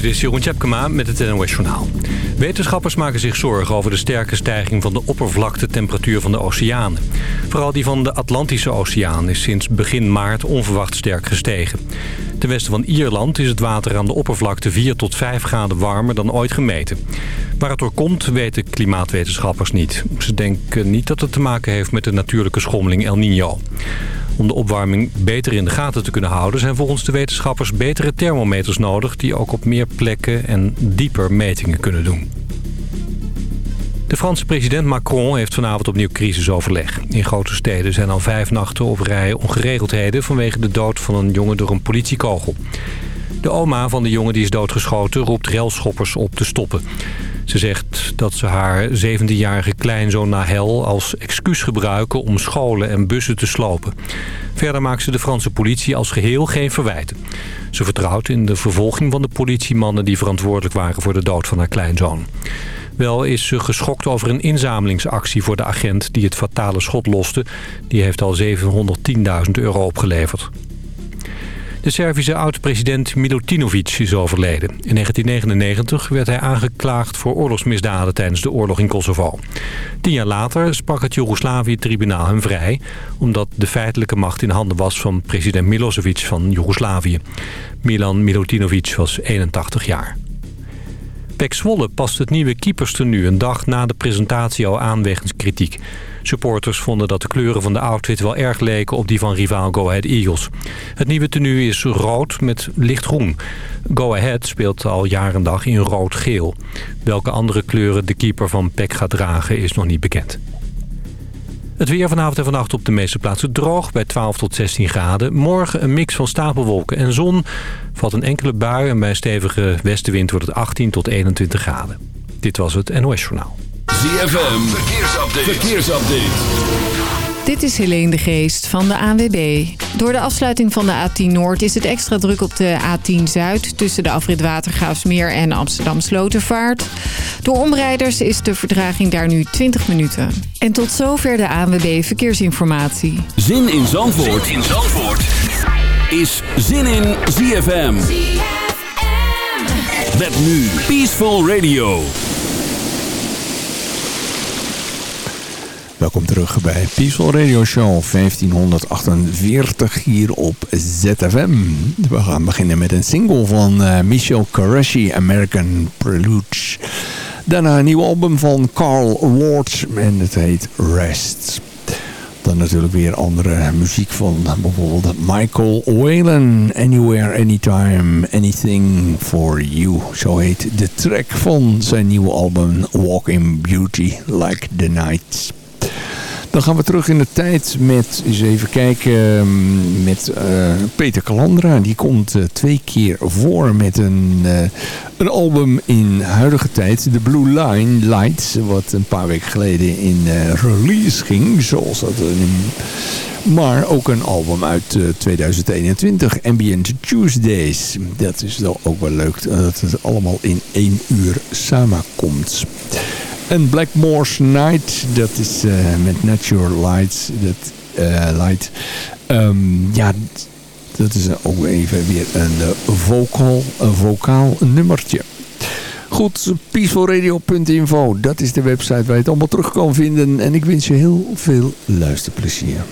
Dit is Jeroen Tjepkema met het NOS Journaal. Wetenschappers maken zich zorgen over de sterke stijging van de oppervlaktetemperatuur van de oceanen. Vooral die van de Atlantische Oceaan is sinds begin maart onverwacht sterk gestegen. Ten westen van Ierland is het water aan de oppervlakte 4 tot 5 graden warmer dan ooit gemeten. Waar het door komt weten klimaatwetenschappers niet. Ze denken niet dat het te maken heeft met de natuurlijke schommeling El Niño. Om de opwarming beter in de gaten te kunnen houden... zijn volgens de wetenschappers betere thermometers nodig... die ook op meer plekken en dieper metingen kunnen doen. De Franse president Macron heeft vanavond opnieuw crisisoverleg. In grote steden zijn al vijf nachten op rij ongeregeldheden... vanwege de dood van een jongen door een politiekogel. De oma van de jongen die is doodgeschoten roept relschoppers op te stoppen. Ze zegt dat ze haar 17-jarige kleinzoon Nahel als excuus gebruiken om scholen en bussen te slopen. Verder maakt ze de Franse politie als geheel geen verwijten. Ze vertrouwt in de vervolging van de politiemannen die verantwoordelijk waren voor de dood van haar kleinzoon. Wel is ze geschokt over een inzamelingsactie voor de agent die het fatale schot loste. Die heeft al 710.000 euro opgeleverd. De Servische oud-president Milutinovic is overleden. In 1999 werd hij aangeklaagd voor oorlogsmisdaden tijdens de oorlog in Kosovo. Tien jaar later sprak het Joegoslavië-tribunaal hem vrij... omdat de feitelijke macht in handen was van president Milosevic van Joegoslavië. Milan Milutinovic was 81 jaar. Pek Zwolle past het nieuwe keeperstenu een dag na de presentatie al aan wegens kritiek. Supporters vonden dat de kleuren van de outfit wel erg leken op die van rivaal Go Ahead Eagles. Het nieuwe tenue is rood met lichtgroen. Go Ahead speelt al jaren dag in rood-geel. Welke andere kleuren de keeper van PEC gaat dragen is nog niet bekend. Het weer vanavond en vannacht op de meeste plaatsen droog bij 12 tot 16 graden. Morgen een mix van stapelwolken en zon. Valt een enkele bui en bij stevige westenwind wordt het 18 tot 21 graden. Dit was het NOS Journaal. ZFM, verkeersupdate. verkeersupdate. Dit is Helene de Geest van de ANWB. Door de afsluiting van de A10 Noord is het extra druk op de A10 Zuid... tussen de afrit Watergraafsmeer en Amsterdam Slotervaart. Door omrijders is de verdraging daar nu 20 minuten. En tot zover de ANWB Verkeersinformatie. Zin in Zandvoort, zin in Zandvoort. is Zin in ZFM. ZFM. Met nu Peaceful Radio. Welkom terug bij Peaceful Radio Show 1548 hier op ZFM. We gaan beginnen met een single van uh, Michel Qureshi, American Prelude. Daarna een nieuw album van Carl Ward en het heet Rest. Dan natuurlijk weer andere muziek van bijvoorbeeld Michael Whalen. Anywhere, Anytime, Anything for You. Zo heet de track van zijn nieuwe album Walk in Beauty Like the Night. Dan gaan we terug in de tijd met, eens even kijken, ehm, met uh, Peter Calandra. Die komt uh, twee keer voor met een, uh, een album in huidige tijd. The Blue Line Lights, wat een paar weken geleden in release ging. Zoals dat maar ook een album uit 2021, Ambient Tuesdays. Dat is wel ook wel leuk dat het allemaal in één uur samenkomt. En Blackmore's Night, dat is uh, met Natural Lights. Dat, uh, light. Um, ja, dat is ook even weer een uh, vocal, een vocaal nummertje. Goed, peacefulradio.info, dat is de website waar je het allemaal terug kan vinden. En ik wens je heel veel luisterplezier.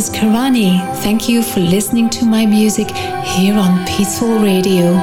Is Karani. Thank you for listening to my music here on Peaceful Radio.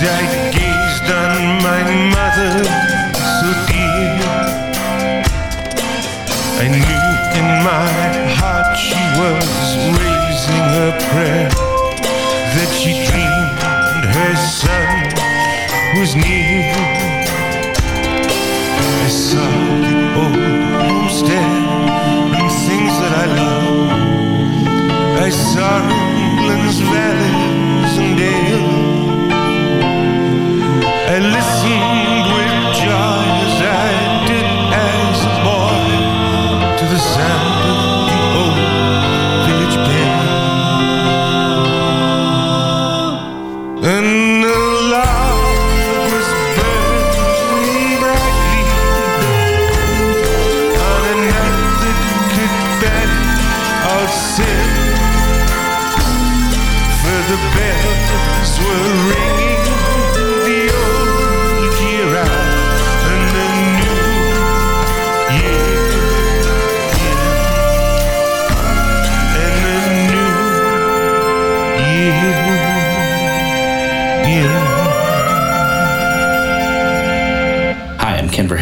zij kiest dan mijn matten.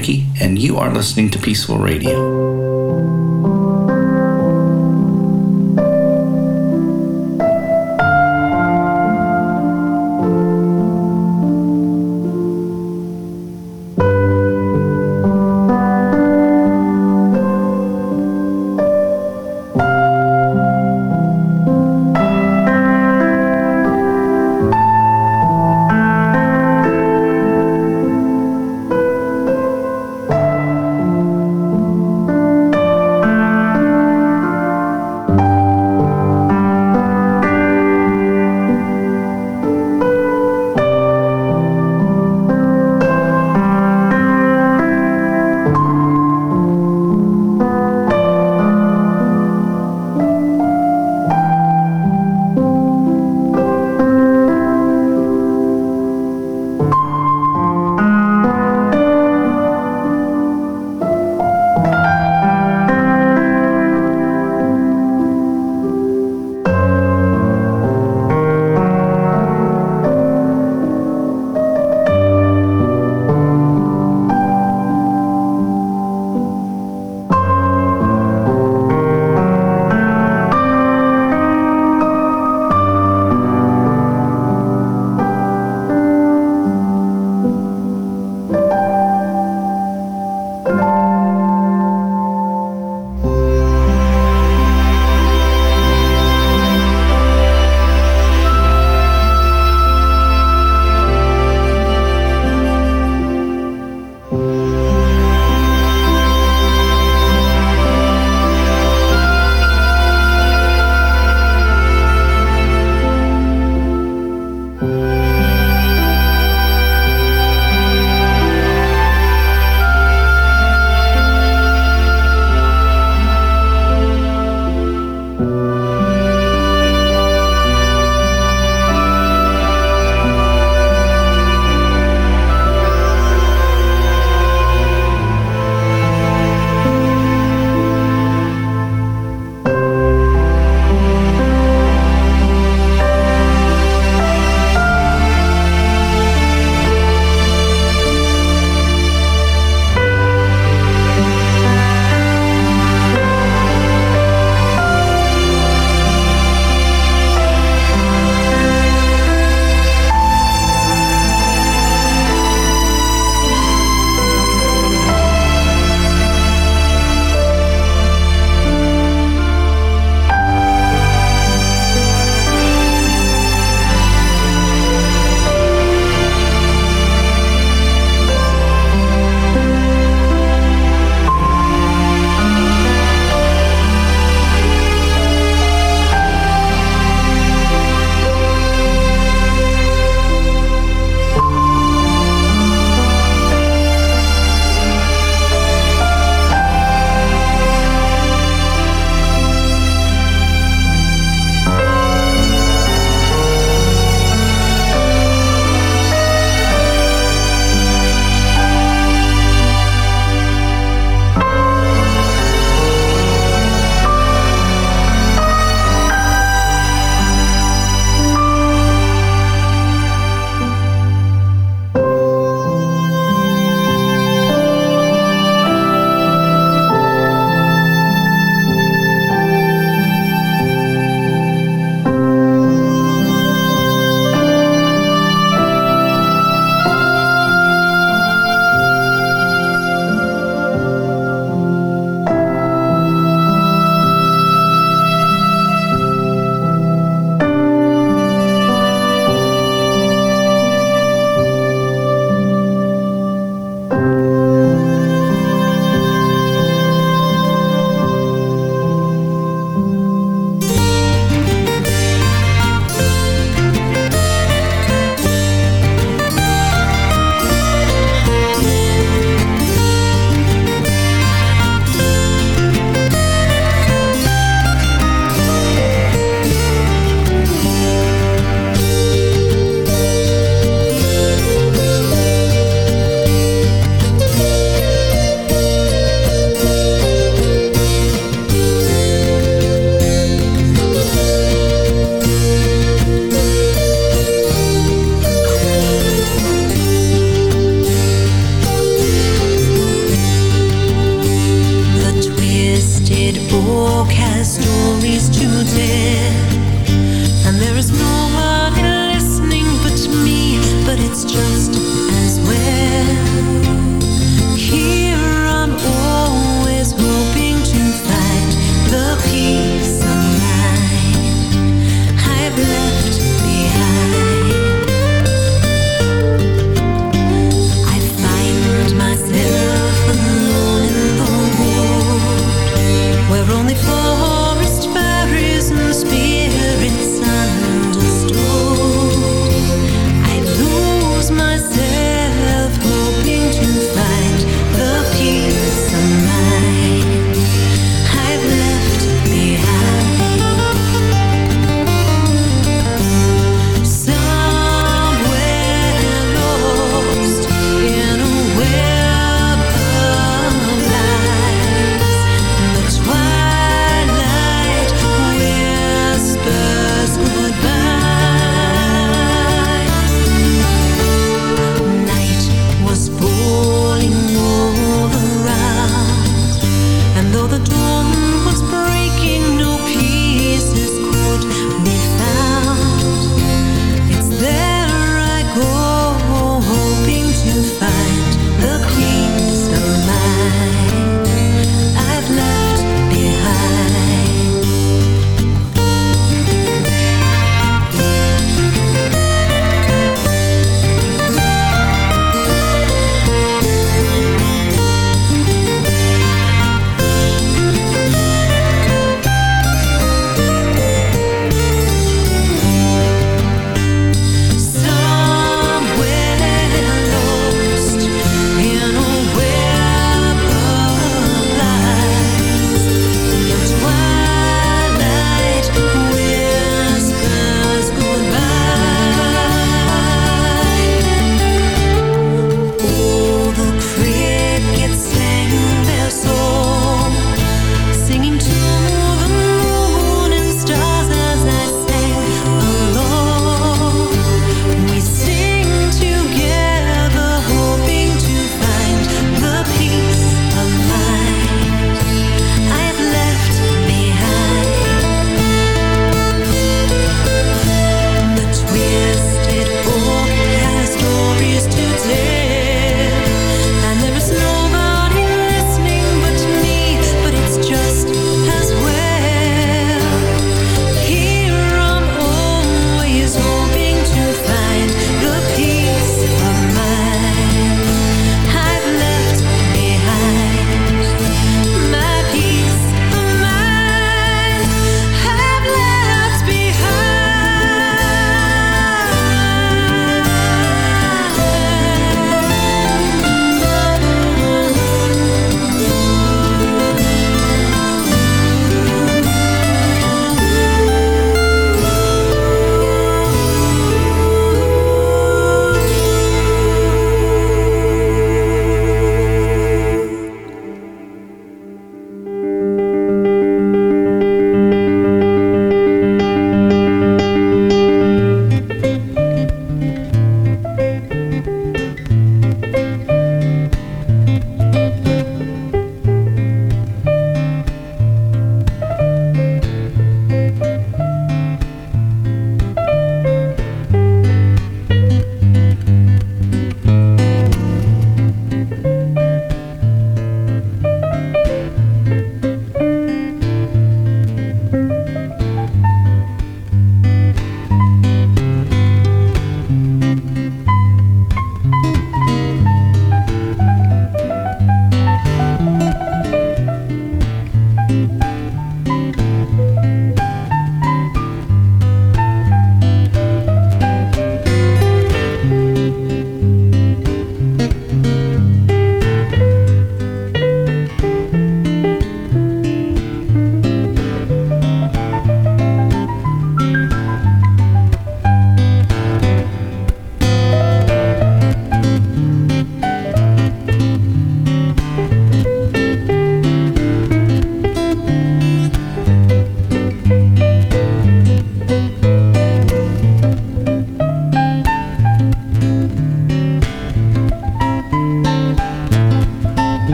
Mickey, and you are listening to Peaceful Radio.